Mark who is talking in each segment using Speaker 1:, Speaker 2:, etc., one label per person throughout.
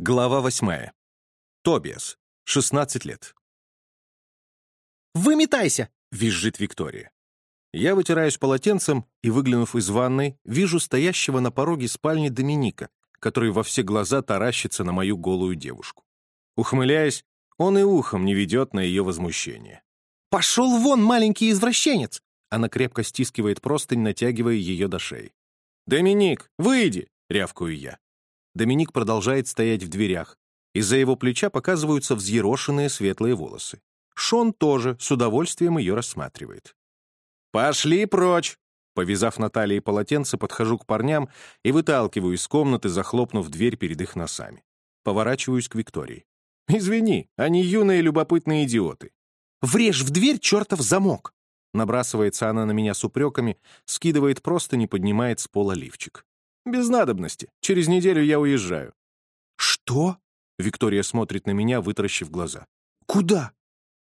Speaker 1: Глава восьмая. Тобиас. 16 лет.
Speaker 2: «Выметайся!»
Speaker 1: — визжит Виктория. Я вытираюсь полотенцем и, выглянув из ванной, вижу стоящего на пороге спальни Доминика, который во все глаза таращится на мою голую девушку. Ухмыляясь, он и ухом не ведет на ее возмущение.
Speaker 2: «Пошел вон, маленький извращенец!»
Speaker 1: Она крепко стискивает простынь, натягивая ее до шеи. «Доминик, выйди!» — рявкаю я. Доминик продолжает стоять в дверях. Из-за его плеча показываются взъерошенные светлые волосы. Шон тоже с удовольствием ее рассматривает. «Пошли прочь!» Повязав на талии полотенце, подхожу к парням и выталкиваю из комнаты, захлопнув дверь перед их носами. Поворачиваюсь к Виктории. «Извини, они юные любопытные идиоты».
Speaker 2: «Врежь в дверь, чертов замок!»
Speaker 1: Набрасывается она на меня с упреками, скидывает просто, не поднимает с пола лифчик. «Без надобности. Через неделю я уезжаю».
Speaker 2: «Что?»
Speaker 1: Виктория смотрит на меня, вытаращив глаза.
Speaker 2: «Куда?»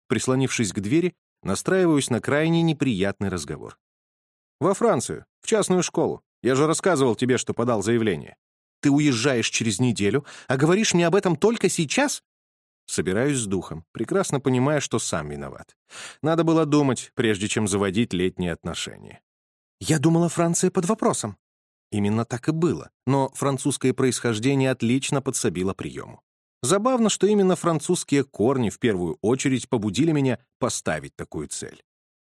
Speaker 1: Прислонившись к двери, настраиваюсь на крайне неприятный разговор. «Во Францию, в частную школу. Я же рассказывал тебе, что подал заявление».
Speaker 2: «Ты уезжаешь через неделю, а говоришь мне об этом только сейчас?»
Speaker 1: Собираюсь с духом, прекрасно понимая, что сам виноват. Надо было думать, прежде чем заводить летние отношения.
Speaker 2: «Я думала, Франция под вопросом».
Speaker 1: Именно так и было, но французское происхождение отлично подсобило приему. Забавно, что именно французские корни в первую очередь побудили меня поставить такую цель.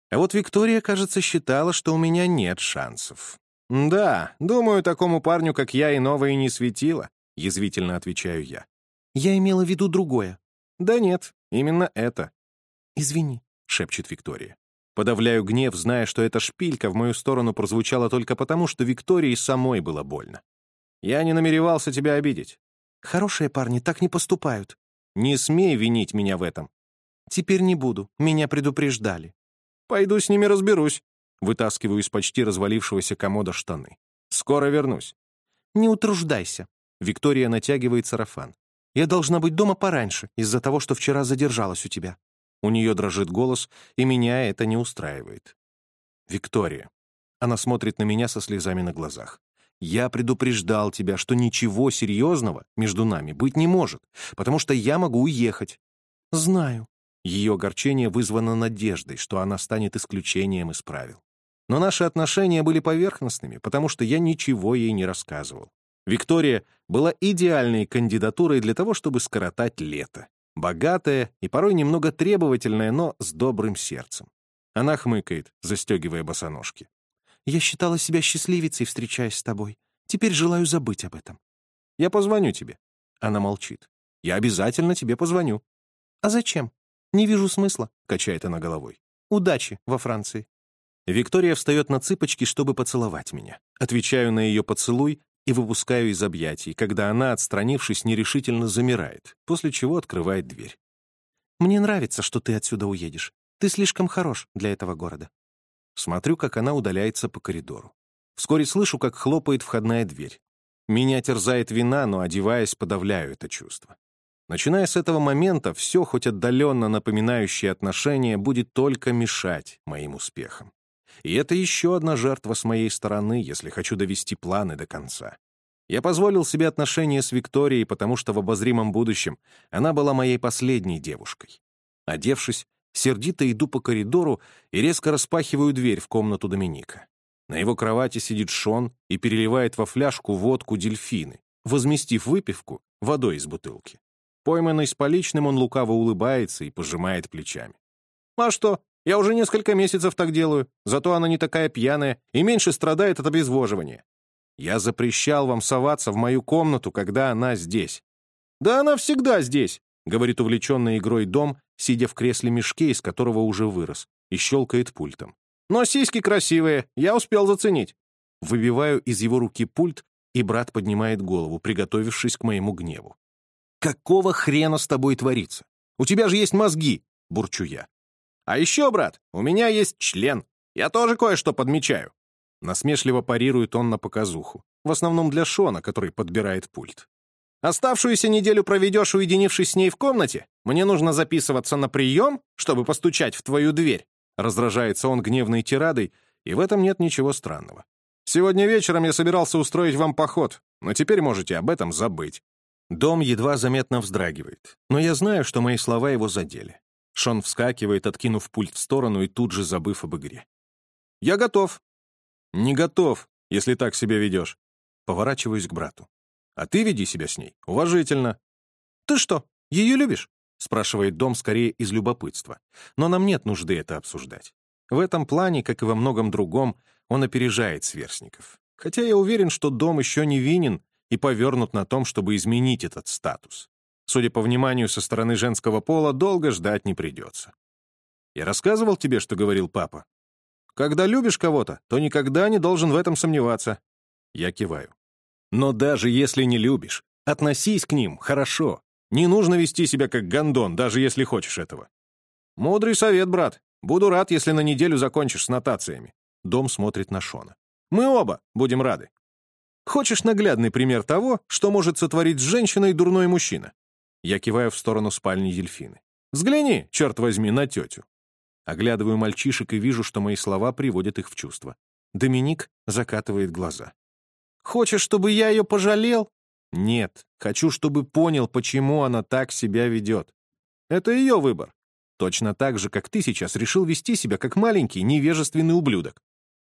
Speaker 1: А вот Виктория, кажется, считала, что у меня нет шансов. «Да, думаю, такому парню, как я, и новое не светило», — язвительно отвечаю я.
Speaker 2: «Я имела в виду другое».
Speaker 1: «Да нет, именно это».
Speaker 2: «Извини», —
Speaker 1: шепчет Виктория. Подавляю гнев, зная, что эта шпилька в мою сторону прозвучала только потому, что Виктории самой было больно. Я не намеревался тебя обидеть.
Speaker 2: Хорошие парни так не поступают.
Speaker 1: Не смей винить меня в этом.
Speaker 2: Теперь не буду. Меня предупреждали.
Speaker 1: Пойду с ними разберусь. Вытаскиваю из почти развалившегося комода штаны. Скоро вернусь.
Speaker 2: Не утруждайся.
Speaker 1: Виктория натягивает сарафан.
Speaker 2: Я должна быть дома пораньше, из-за того, что вчера задержалась у тебя.
Speaker 1: У нее дрожит голос, и меня это не устраивает. «Виктория». Она смотрит на меня со слезами на глазах. «Я предупреждал тебя, что ничего серьезного между нами быть не может, потому что я могу уехать».
Speaker 2: «Знаю».
Speaker 1: Ее огорчение вызвано надеждой, что она станет исключением из правил. Но наши отношения были поверхностными, потому что я ничего ей не рассказывал. Виктория была идеальной кандидатурой для того, чтобы скоротать лето. Богатая и порой немного требовательная, но с добрым сердцем. Она хмыкает, застегивая босоножки.
Speaker 2: «Я считала себя счастливицей, встречаясь с тобой. Теперь желаю забыть об этом».
Speaker 1: «Я позвоню тебе». Она молчит. «Я обязательно тебе позвоню».
Speaker 2: «А зачем? Не вижу смысла», —
Speaker 1: качает она головой.
Speaker 2: «Удачи во Франции».
Speaker 1: Виктория встает на цыпочки, чтобы поцеловать меня. Отвечаю на ее поцелуй, и выпускаю из объятий, когда она, отстранившись, нерешительно замирает, после чего открывает дверь.
Speaker 2: «Мне нравится, что ты отсюда уедешь. Ты слишком хорош для этого города».
Speaker 1: Смотрю, как она удаляется по коридору. Вскоре слышу, как хлопает входная дверь. Меня терзает вина, но, одеваясь, подавляю это чувство. Начиная с этого момента, все, хоть отдаленно напоминающее отношения, будет только мешать моим успехам. И это еще одна жертва с моей стороны, если хочу довести планы до конца. Я позволил себе отношения с Викторией, потому что в обозримом будущем она была моей последней девушкой. Одевшись, сердито иду по коридору и резко распахиваю дверь в комнату Доминика. На его кровати сидит Шон и переливает во фляжку водку дельфины, возместив выпивку водой из бутылки. Пойманный с поличным, он лукаво улыбается и пожимает плечами. «А что, я уже несколько месяцев так делаю, зато она не такая пьяная и меньше страдает от обезвоживания. Я запрещал вам соваться в мою комнату, когда она здесь. Да она всегда здесь, говорит увлеченный игрой дом, сидя в кресле мешке, из которого уже вырос, и щелкает пультом. Но сиськи красивые, я успел заценить. Выбиваю из его руки пульт, и брат поднимает голову, приготовившись к моему гневу. «Какого хрена с тобой творится? У тебя же есть мозги!» — бурчу я. А еще, брат, у меня есть член. Я тоже кое-что подмечаю». Насмешливо парирует он на показуху. В основном для Шона, который подбирает пульт. «Оставшуюся неделю проведешь, уединившись с ней в комнате? Мне нужно записываться на прием, чтобы постучать в твою дверь?» Раздражается он гневной тирадой, и в этом нет ничего странного. «Сегодня вечером я собирался устроить вам поход, но теперь можете об этом забыть». Дом едва заметно вздрагивает, но я знаю, что мои слова его задели. Шон вскакивает, откинув пульт в сторону и тут же забыв об игре. «Я готов». «Не готов, если так себя ведешь». Поворачиваюсь к брату. «А ты веди себя с ней уважительно».
Speaker 2: «Ты что, ее любишь?»
Speaker 1: спрашивает Дом скорее из любопытства. Но нам нет нужды это обсуждать. В этом плане, как и во многом другом, он опережает сверстников. Хотя я уверен, что Дом еще не винен и повернут на том, чтобы изменить этот статус. Судя по вниманию со стороны женского пола, долго ждать не придется. Я рассказывал тебе, что говорил папа? Когда любишь кого-то, то никогда не должен в этом сомневаться. Я киваю. Но даже если не любишь, относись к ним хорошо. Не нужно вести себя как гондон, даже если хочешь этого. Мудрый совет, брат. Буду рад, если на неделю закончишь с нотациями. Дом смотрит на Шона. Мы оба будем рады. Хочешь наглядный пример того, что может сотворить с женщиной дурной мужчина? Я киваю в сторону спальни дельфины. Взгляни, черт возьми, на тетю. Оглядываю мальчишек и вижу, что мои слова приводят их в чувство. Доминик закатывает глаза. «Хочешь, чтобы я ее пожалел?» «Нет, хочу, чтобы понял, почему она так себя ведет. Это ее выбор. Точно так же, как ты сейчас решил вести себя как маленький, невежественный ублюдок.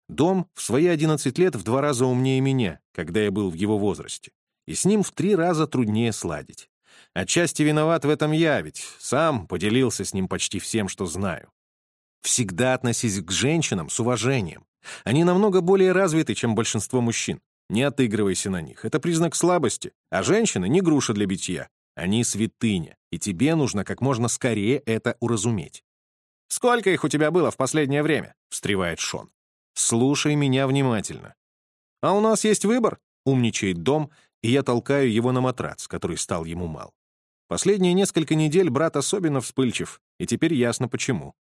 Speaker 1: Дом в свои 11 лет в два раза умнее меня, когда я был в его возрасте. И с ним в три раза труднее сладить. Отчасти виноват в этом я, ведь сам поделился с ним почти всем, что знаю. Всегда относись к женщинам с уважением. Они намного более развиты, чем большинство мужчин. Не отыгрывайся на них. Это признак слабости. А женщины не груша для битья. Они святыня, и тебе нужно как можно скорее это уразуметь. «Сколько их у тебя было в последнее время?» — встревает Шон. Слушай меня внимательно. А у нас есть выбор, умничает дом, и я толкаю его на матрац, который стал ему мал. Последние несколько недель брат особенно вспыльчив, и теперь ясно почему.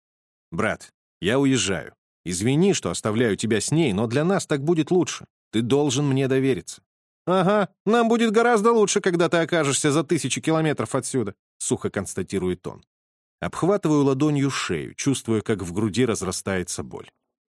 Speaker 1: Брат, я уезжаю. Извини, что оставляю тебя с ней, но для нас так будет лучше. Ты должен мне довериться. «Ага, нам будет гораздо лучше, когда ты окажешься за тысячи километров отсюда», — сухо констатирует он. Обхватываю ладонью шею, чувствуя, как в груди разрастается боль.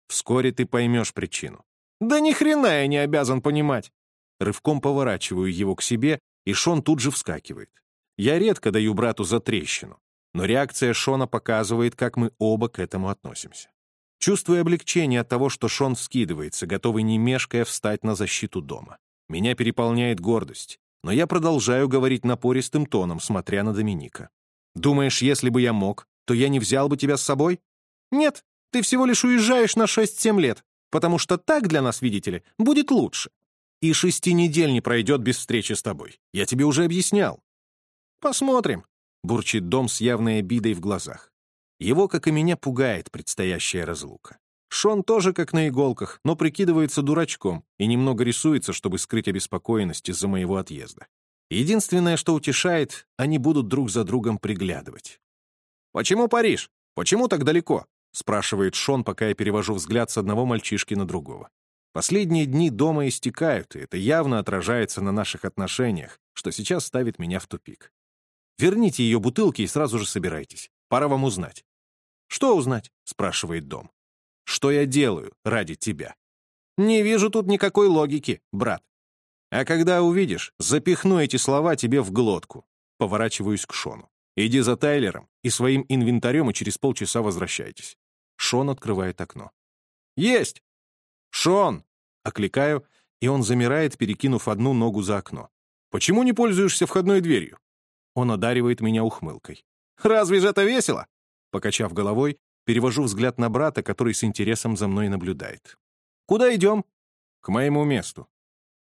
Speaker 1: Вскоре ты поймешь причину. Да ни хрена я не обязан понимать. Рывком поворачиваю его к себе, и Шон тут же вскакивает. Я редко даю брату за трещину, но реакция Шона показывает, как мы оба к этому относимся. Чувствую облегчение от того, что Шон вскидывается, готовый не мешкая встать на защиту дома. Меня переполняет гордость, но я продолжаю говорить напористым тоном, смотря на Доминика. «Думаешь, если бы я мог, то я не взял бы тебя с собой?» «Нет, ты всего лишь уезжаешь на 6-7 лет, потому что так для нас, видите ли, будет лучше. И шести недель не пройдет без встречи с тобой. Я тебе уже объяснял. Посмотрим, — бурчит Дом с явной обидой в глазах. Его, как и меня, пугает предстоящая разлука. Шон тоже как на иголках, но прикидывается дурачком и немного рисуется, чтобы скрыть обеспокоенность из-за моего отъезда. Единственное, что утешает, они будут друг за другом приглядывать. «Почему Париж? Почему так далеко?» спрашивает Шон, пока я перевожу взгляд с одного мальчишки на другого. Последние дни дома истекают, и это явно отражается на наших отношениях, что сейчас ставит меня в тупик. Верните ее бутылки и сразу же собирайтесь. Пора вам узнать. «Что узнать?» — спрашивает Дом. «Что я делаю ради тебя?» «Не вижу тут никакой логики, брат. А когда увидишь, запихну эти слова тебе в глотку». Поворачиваюсь к Шону. «Иди за Тайлером и своим инвентарем, и через полчаса возвращайтесь. Шон открывает окно. «Есть!» «Шон!» — окликаю, и он замирает, перекинув одну ногу за окно. «Почему не пользуешься входной дверью?» Он одаривает меня ухмылкой. «Разве же это весело?» Покачав головой, перевожу взгляд на брата, который с интересом за мной наблюдает. «Куда идем?» «К моему месту».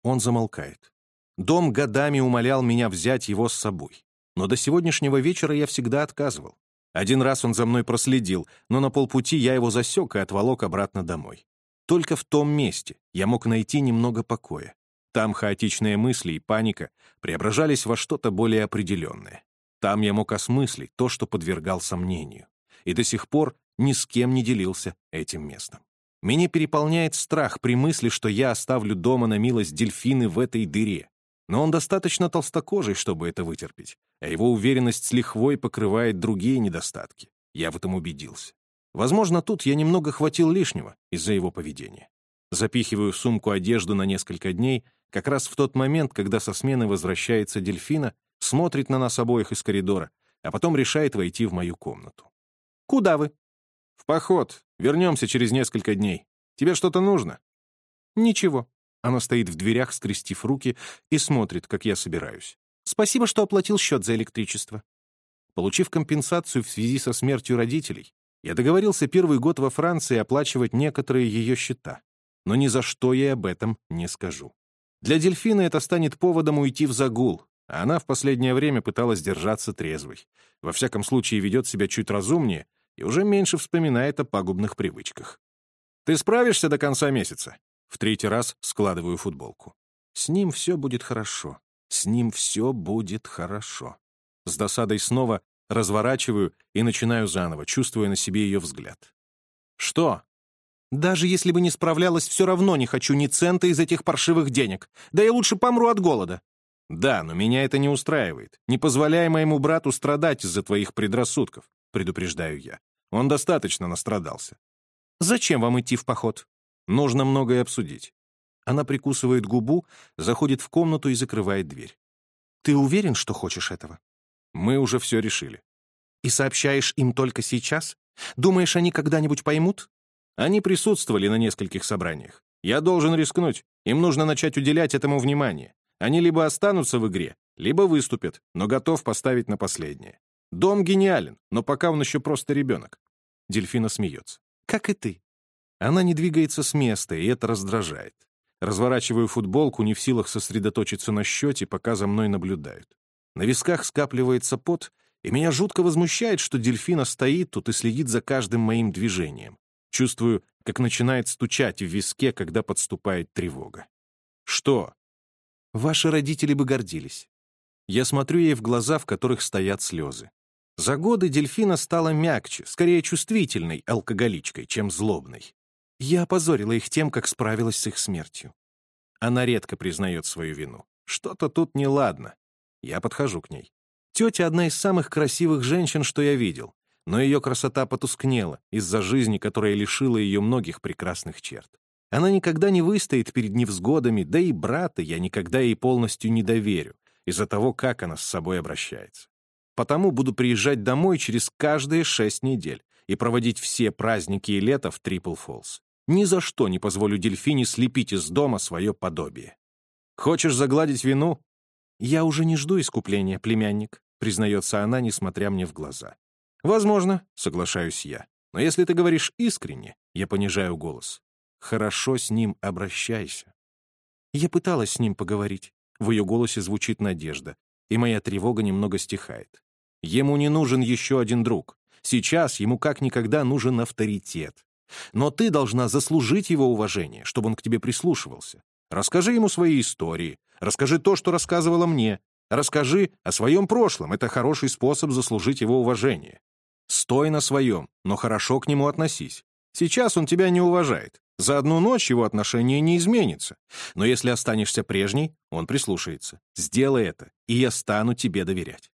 Speaker 1: Он замолкает. Дом годами умолял меня взять его с собой. Но до сегодняшнего вечера я всегда отказывал. Один раз он за мной проследил, но на полпути я его засек и отволок обратно домой. Только в том месте я мог найти немного покоя. Там хаотичные мысли и паника преображались во что-то более определенное. Там я мог осмыслить то, что подвергал сомнению. И до сих пор ни с кем не делился этим местом. Меня переполняет страх при мысли, что я оставлю дома на милость дельфины в этой дыре. Но он достаточно толстокожий, чтобы это вытерпеть а его уверенность с лихвой покрывает другие недостатки. Я в этом убедился. Возможно, тут я немного хватил лишнего из-за его поведения. Запихиваю в сумку одежду на несколько дней, как раз в тот момент, когда со смены возвращается дельфина, смотрит на нас обоих из коридора, а потом решает войти в мою комнату.
Speaker 2: «Куда вы?»
Speaker 1: «В поход. Вернемся через несколько дней. Тебе что-то нужно?»
Speaker 2: «Ничего».
Speaker 1: Она стоит в дверях, скрестив руки, и смотрит, как я собираюсь.
Speaker 2: «Спасибо, что оплатил счет за электричество».
Speaker 1: Получив компенсацию в связи со смертью родителей, я договорился первый год во Франции оплачивать некоторые ее счета, но ни за что ей об этом не скажу. Для дельфина это станет поводом уйти в загул, а она в последнее время пыталась держаться трезвой. Во всяком случае, ведет себя чуть разумнее и уже меньше вспоминает о пагубных привычках. «Ты справишься до конца месяца?» В третий раз складываю футболку. «С ним все будет хорошо. С ним все будет хорошо». С досадой снова разворачиваю и начинаю заново, чувствуя на себе ее взгляд. «Что?»
Speaker 2: «Даже если бы не справлялась, все равно не хочу ни цента из этих паршивых денег. Да я лучше помру от голода».
Speaker 1: «Да, но меня это не устраивает. Не позволяй моему брату страдать из-за твоих предрассудков», — предупреждаю я. Он достаточно настрадался.
Speaker 2: «Зачем вам идти в поход?»
Speaker 1: «Нужно многое обсудить». Она прикусывает губу, заходит в комнату и закрывает дверь.
Speaker 2: «Ты уверен, что хочешь этого?»
Speaker 1: Мы уже все решили.
Speaker 2: И сообщаешь им только сейчас? Думаешь, они когда-нибудь поймут?
Speaker 1: Они присутствовали на нескольких собраниях. Я должен рискнуть. Им нужно начать уделять этому внимание. Они либо останутся в игре, либо выступят, но готов поставить на последнее. Дом гениален, но пока он еще просто ребенок. Дельфина смеется.
Speaker 2: Как и ты.
Speaker 1: Она не двигается с места, и это раздражает. Разворачиваю футболку, не в силах сосредоточиться на счете, пока за мной наблюдают. На висках скапливается пот, и меня жутко возмущает, что дельфина стоит тут и следит за каждым моим движением. Чувствую, как начинает стучать в виске, когда подступает тревога. «Что?»
Speaker 2: «Ваши родители бы гордились».
Speaker 1: Я смотрю ей в глаза, в которых стоят слезы. За годы дельфина стала мягче, скорее чувствительной алкоголичкой, чем злобной.
Speaker 2: Я опозорила их тем, как справилась с их смертью.
Speaker 1: Она редко признает свою вину. Что-то тут неладно. Я подхожу к ней. Тетя — одна из самых красивых женщин, что я видел, но ее красота потускнела из-за жизни, которая лишила ее многих прекрасных черт. Она никогда не выстоит перед невзгодами, да и брата я никогда ей полностью не доверю из-за того, как она с собой обращается. Потому буду приезжать домой через каждые шесть недель и проводить все праздники и лето в Трипл Фоллс. Ни за что не позволю дельфине слепить из дома свое подобие. Хочешь загладить вину?
Speaker 2: «Я уже не жду искупления, племянник», — признается она, несмотря мне в глаза.
Speaker 1: «Возможно», — соглашаюсь я. «Но если ты говоришь искренне, я понижаю голос. Хорошо с ним обращайся».
Speaker 2: Я пыталась с ним поговорить. В ее голосе звучит надежда, и моя тревога немного стихает.
Speaker 1: Ему не нужен еще один друг. Сейчас ему как никогда нужен авторитет. Но ты должна заслужить его уважение, чтобы он к тебе прислушивался. Расскажи ему свои истории, Расскажи то, что рассказывала мне. Расскажи о своем прошлом. Это хороший способ заслужить его уважение. Стой на своем, но хорошо к нему относись. Сейчас он тебя не уважает. За одну ночь его отношение не изменится. Но если останешься прежней, он прислушается. Сделай это, и я стану тебе доверять.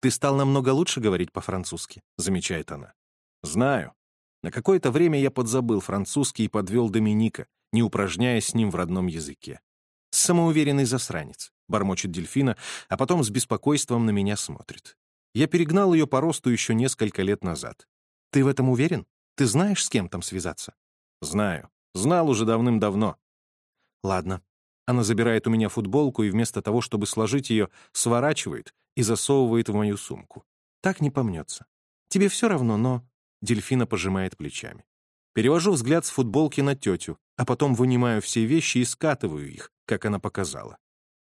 Speaker 2: «Ты стал намного лучше говорить по-французски», — замечает она.
Speaker 1: «Знаю. На какое-то время я подзабыл французский и подвел Доминика, не упражняясь с ним в родном языке.
Speaker 2: «Самоуверенный засранец», — бормочет дельфина, а потом с беспокойством на меня смотрит. Я перегнал ее по росту еще несколько лет назад. «Ты в этом уверен? Ты знаешь, с кем там связаться?»
Speaker 1: «Знаю. Знал уже давным-давно».
Speaker 2: «Ладно». Она забирает у меня футболку и вместо того, чтобы сложить ее, сворачивает и засовывает в мою сумку. Так не помнется. Тебе все равно, но... Дельфина пожимает плечами. Перевожу взгляд с футболки на тетю, а потом вынимаю все вещи и скатываю их, как она показала.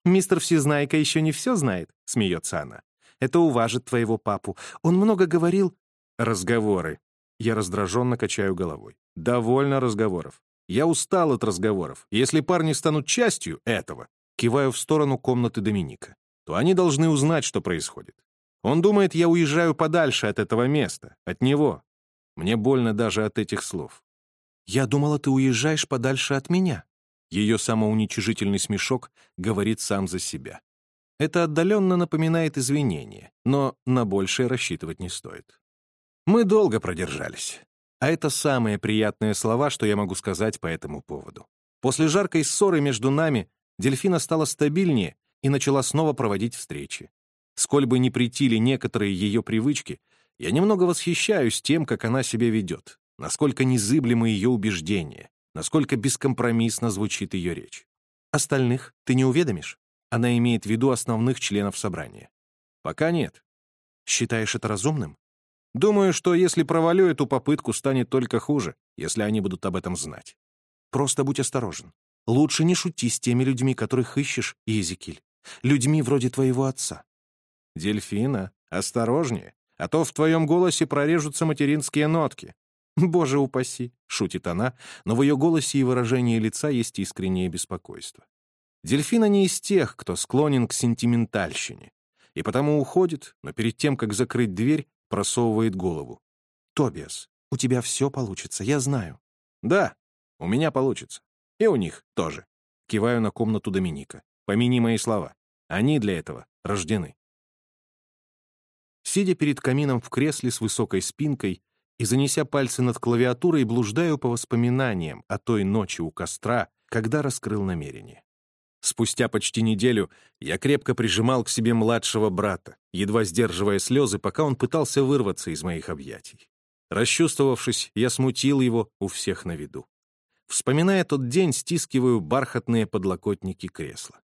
Speaker 2: «Мистер Всезнайка еще не все знает», — смеется она. «Это уважит твоего папу. Он много говорил...»
Speaker 1: «Разговоры». Я раздраженно качаю головой. «Довольно разговоров. Я устал от разговоров. Если парни станут частью этого, киваю в сторону комнаты Доминика, то они должны узнать, что происходит. Он думает, я уезжаю подальше от этого места, от него, мне больно даже от этих слов.
Speaker 2: «Я думала, ты уезжаешь подальше от меня».
Speaker 1: Ее самоуничижительный смешок говорит сам за себя. Это отдаленно напоминает извинение, но на большее рассчитывать не стоит. Мы долго продержались. А это самые приятные слова, что я могу сказать по этому поводу. После жаркой ссоры между нами Дельфина стала стабильнее и начала снова проводить встречи. Сколь бы ни притили некоторые ее привычки, я немного восхищаюсь тем, как она себя ведет, насколько незыблемы ее убеждения, насколько бескомпромиссно звучит ее речь.
Speaker 2: Остальных ты не уведомишь? Она имеет в виду основных членов собрания.
Speaker 1: Пока нет.
Speaker 2: Считаешь это разумным?
Speaker 1: Думаю, что если провалю эту попытку, станет только хуже, если они будут об этом знать.
Speaker 2: Просто будь осторожен. Лучше не шути с теми людьми, которых ищешь, Иезекиль. Людьми вроде твоего отца.
Speaker 1: Дельфина, осторожнее, а то в твоем голосе прорежутся материнские нотки.
Speaker 2: «Боже упаси!» — шутит она, но в ее голосе и выражении лица есть искреннее беспокойство.
Speaker 1: Дельфина не из тех, кто склонен к сентиментальщине, и потому уходит, но перед тем, как закрыть дверь, просовывает голову.
Speaker 2: «Тобиас, у тебя все получится, я знаю».
Speaker 1: «Да, у меня получится. И у них тоже». Киваю на комнату Доминика. Помяни мои слова. Они для этого рождены. Сидя перед камином в кресле с высокой спинкой, и, занеся пальцы над клавиатурой, блуждаю по воспоминаниям о той ночи у костра, когда раскрыл намерение. Спустя почти неделю я крепко прижимал к себе младшего брата, едва сдерживая слезы, пока он пытался вырваться из моих объятий. Расчувствовавшись, я смутил его у всех на виду. Вспоминая тот день, стискиваю бархатные подлокотники кресла.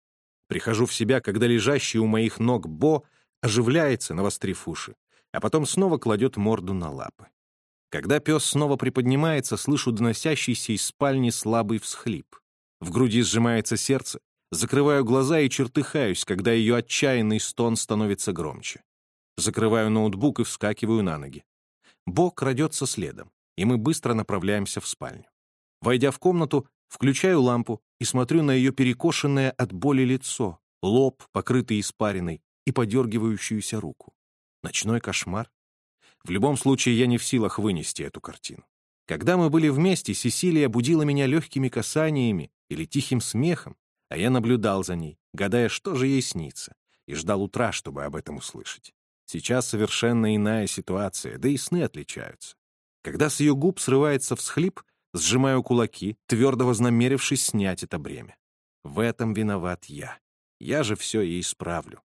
Speaker 1: Прихожу в себя, когда лежащий у моих ног Бо оживляется, навострив уши, а потом снова кладет морду на лапы. Когда пес снова приподнимается, слышу доносящийся из спальни слабый всхлип. В груди сжимается сердце, закрываю глаза и чертыхаюсь, когда ее отчаянный стон становится громче. Закрываю ноутбук и вскакиваю на ноги. Бо крадется следом, и мы быстро направляемся в спальню. Войдя в комнату, включаю лампу и смотрю на ее перекошенное от боли лицо, лоб, покрытый испариной, и подергивающуюся руку. Ночной кошмар? В любом случае, я не в силах вынести эту картину. Когда мы были вместе, Сесилия будила меня легкими касаниями или тихим смехом, а я наблюдал за ней, гадая, что же ей снится, и ждал утра, чтобы об этом услышать. Сейчас совершенно иная ситуация, да и сны отличаются. Когда с ее губ срывается всхлип, сжимаю кулаки, твердо вознамерившись снять это бремя. В этом виноват я. Я же все и исправлю.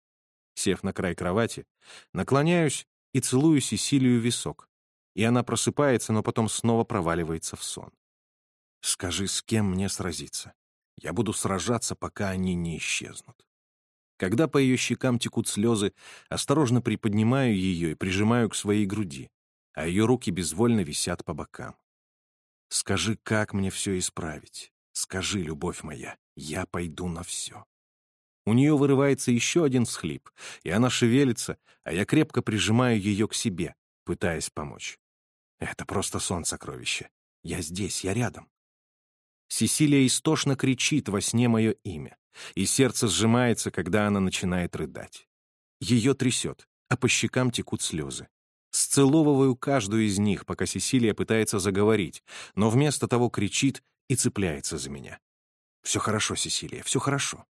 Speaker 1: Сев на край кровати, наклоняюсь и целую Сесилию висок. И она просыпается, но потом снова проваливается в сон. Скажи, с кем мне сразиться? Я буду сражаться, пока они не исчезнут. Когда по ее щекам текут слезы, осторожно приподнимаю ее и прижимаю к своей груди, а ее руки безвольно висят по бокам. Скажи, как мне все исправить? Скажи, любовь моя, я пойду на все. У нее вырывается еще один всхлип, и она шевелится, а я крепко прижимаю ее к себе, пытаясь помочь. Это просто сон сокровища. Я здесь, я рядом. Сесилия истошно кричит во сне мое имя, и сердце сжимается, когда она начинает рыдать. Ее трясет, а по щекам текут слезы. Сцеловываю каждую из них, пока Сесилия пытается заговорить, но вместо того кричит и цепляется за меня. «Все хорошо, Сесилия, все хорошо.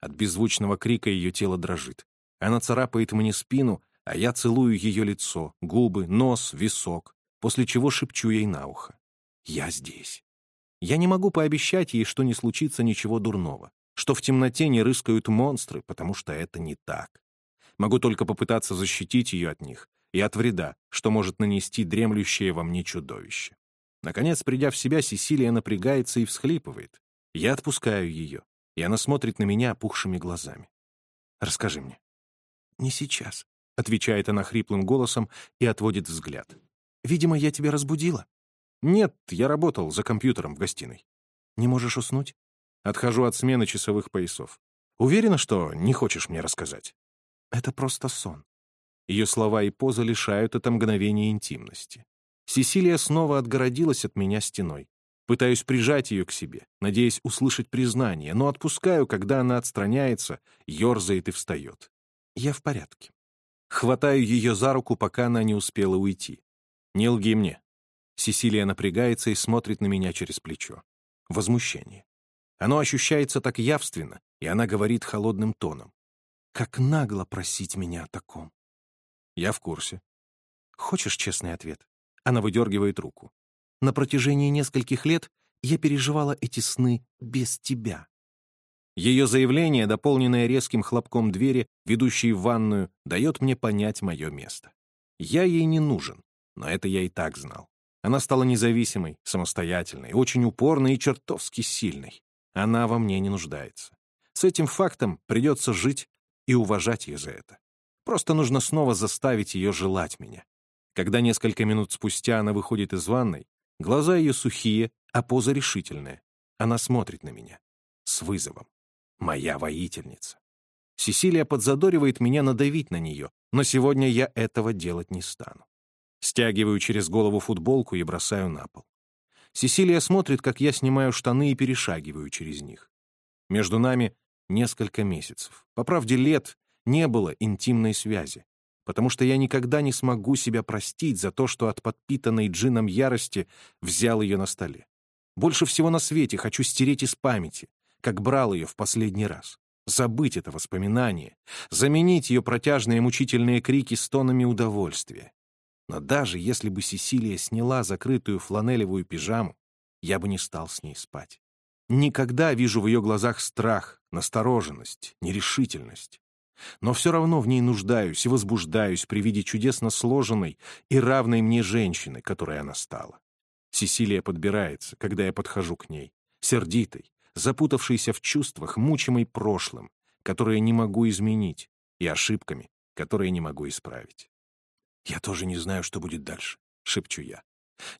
Speaker 1: От беззвучного крика ее тело дрожит. Она царапает мне спину, а я целую ее лицо, губы, нос, висок, после чего шепчу ей на ухо. «Я здесь». Я не могу пообещать ей, что не случится ничего дурного, что в темноте не рыскают монстры, потому что это не так. Могу только попытаться защитить ее от них и от вреда, что может нанести дремлющее во мне чудовище. Наконец, придя в себя, Сесилия напрягается и всхлипывает. Я отпускаю ее и она смотрит на меня опухшими глазами. «Расскажи мне». «Не сейчас», — отвечает она хриплым голосом и отводит взгляд. «Видимо, я тебя разбудила». «Нет, я работал за компьютером в гостиной». «Не можешь уснуть?» «Отхожу от смены часовых поясов. Уверена, что не хочешь мне рассказать?» «Это просто сон». Ее слова и поза лишают это мгновение интимности. Сесилия снова отгородилась от меня стеной. Пытаюсь прижать ее к себе, надеясь услышать признание, но отпускаю, когда она отстраняется, ерзает и встает. Я в порядке. Хватаю ее за руку, пока она не успела уйти. «Не лги мне». Сесилия напрягается и смотрит на меня через плечо. Возмущение. Оно ощущается так явственно, и она говорит холодным тоном. «Как нагло просить меня о таком». Я в курсе. «Хочешь честный ответ?» Она выдергивает руку. На протяжении нескольких лет я переживала эти сны без тебя. Ее заявление, дополненное резким хлопком двери, ведущей в ванную, дает мне понять мое место. Я ей не нужен, но это я и так знал. Она стала независимой, самостоятельной, очень упорной и чертовски сильной. Она во мне не нуждается. С этим фактом придется жить и уважать ее за это. Просто нужно снова заставить ее желать меня. Когда несколько минут спустя она выходит из ванной, глаза ее сухие, а поза решительная. Она смотрит на меня. С вызовом. Моя воительница. Сесилия подзадоривает меня надавить на нее, но сегодня я этого делать не стану. Стягиваю через голову футболку и бросаю на пол. Сесилия смотрит, как я снимаю штаны и перешагиваю через них. Между нами несколько месяцев. По правде, лет не было интимной связи, потому что я никогда не смогу себя простить за то, что от подпитанной джином ярости взял ее на столе. Больше всего на свете хочу стереть из памяти, как брал ее в последний раз. Забыть это воспоминание, заменить ее протяжные мучительные крики стонами удовольствия. Но даже если бы Сесилия сняла закрытую фланелевую пижаму, я бы не стал с ней спать. Никогда вижу в ее глазах страх, настороженность, нерешительность. Но все равно в ней нуждаюсь и возбуждаюсь при виде чудесно сложенной и равной мне женщины, которой она стала. Сесилия подбирается, когда я подхожу к ней, сердитой, запутавшейся в чувствах, мучимой прошлым, которое не могу изменить, и ошибками, которые не могу исправить. «Я тоже не знаю, что будет дальше», — шепчу я.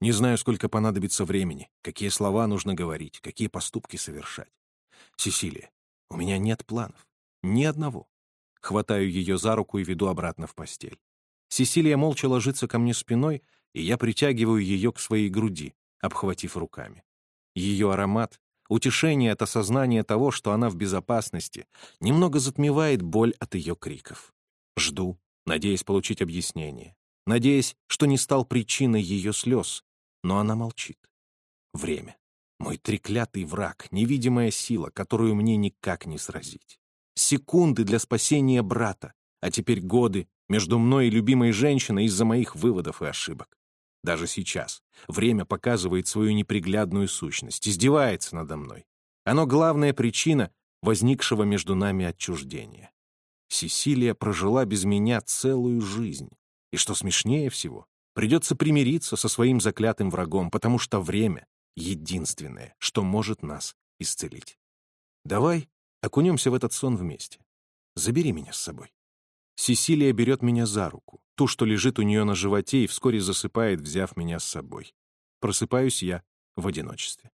Speaker 1: «Не знаю, сколько понадобится времени, какие слова нужно говорить, какие поступки совершать. Сесилия, у меня нет планов. Ни одного». Хватаю ее за руку и веду обратно в постель. Сесилия молча ложится ко мне спиной, и я притягиваю ее к своей груди, обхватив руками. Ее аромат, утешение от осознания того, что она в безопасности, немного затмевает боль от ее криков. Жду, надеясь получить объяснение надеясь, что не стал причиной ее слез, но она молчит. Время. Мой треклятый враг, невидимая сила, которую мне никак не сразить. Секунды для спасения брата, а теперь годы между мной и любимой женщиной из-за моих выводов и ошибок. Даже сейчас время показывает свою неприглядную сущность, издевается надо мной. Оно главная причина возникшего между нами отчуждения. Сесилия прожила без меня целую жизнь. И что смешнее всего, придется примириться со своим заклятым врагом, потому что время — единственное, что может нас исцелить. Давай окунемся в этот сон вместе. Забери меня с собой. Сесилия берет меня за руку, ту, что лежит у нее на животе, и вскоре засыпает, взяв меня с собой. Просыпаюсь я в одиночестве.